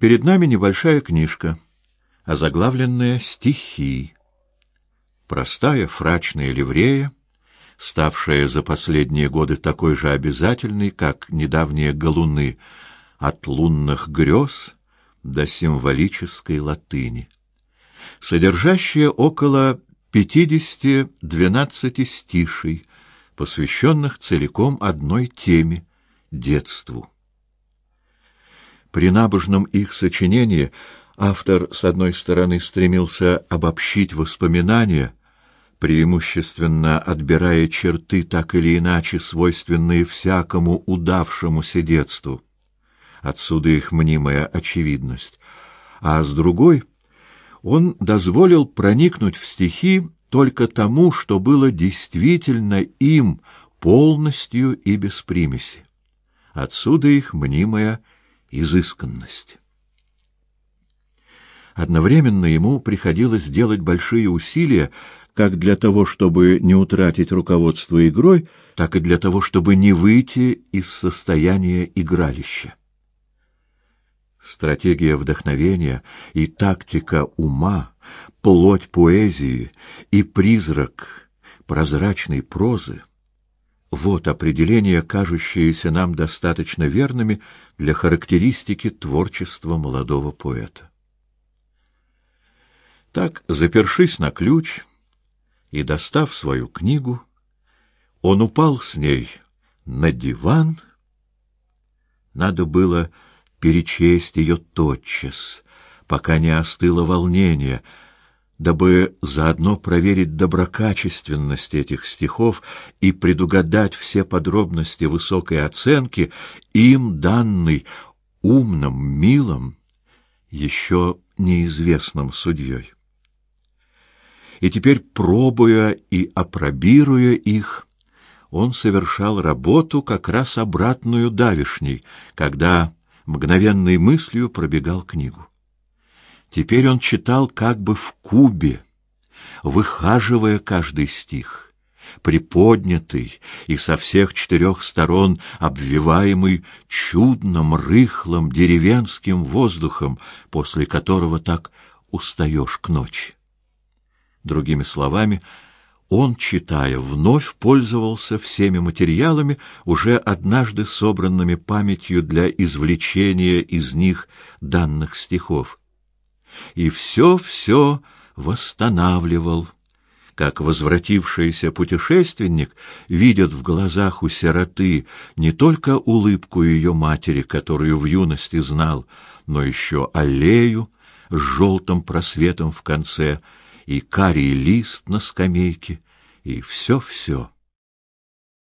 Перед нами небольшая книжка, озаглавленная «Стихи». Простая фрачная ливрея, ставшая за последние годы такой же обязательной, как недавние галуны, от лунных грез до символической латыни, содержащая около пятидесяти двенадцати стишей, посвященных целиком одной теме — детству. При набожном их сочинении автор, с одной стороны, стремился обобщить воспоминания, преимущественно отбирая черты, так или иначе свойственные всякому удавшемуся детству. Отсюда их мнимая очевидность. А с другой, он дозволил проникнуть в стихи только тому, что было действительно им полностью и без примеси. Отсюда их мнимая изысканность. Одновременно ему приходилось делать большие усилия как для того, чтобы не утратить руководство игрой, так и для того, чтобы не выйти из состояния игралища. Стратегия вдохновения и тактика ума, плоть поэзии и призрак прозрачной прозы вот определения, кажущиеся нам достаточно верными для характеристики творчества молодого поэта. Так, запершись на ключ и достав свою книгу, он упал с ней на диван. Надо было перечесть ее тотчас, пока не остыло волнение — дабы заодно проверить доброкачественность этих стихов и предугадать все подробности высокой оценки, им данной умным, милым, еще неизвестным судьей. И теперь, пробуя и опробируя их, он совершал работу как раз обратную давишней, когда мгновенной мыслью пробегал книгу. Теперь он читал как бы в кубе, выхаживая каждый стих, приподнятый и со всех четырех сторон обвиваемый чудным, рыхлым деревенским воздухом, после которого так устаешь к ночи. Другими словами, он, читая, вновь пользовался всеми материалами, уже однажды собранными памятью для извлечения из них данных стихов и все-все восстанавливал, как возвратившийся путешественник видит в глазах у сироты не только улыбку ее матери, которую в юности знал, но еще аллею с желтым просветом в конце и карий лист на скамейке, и все-все.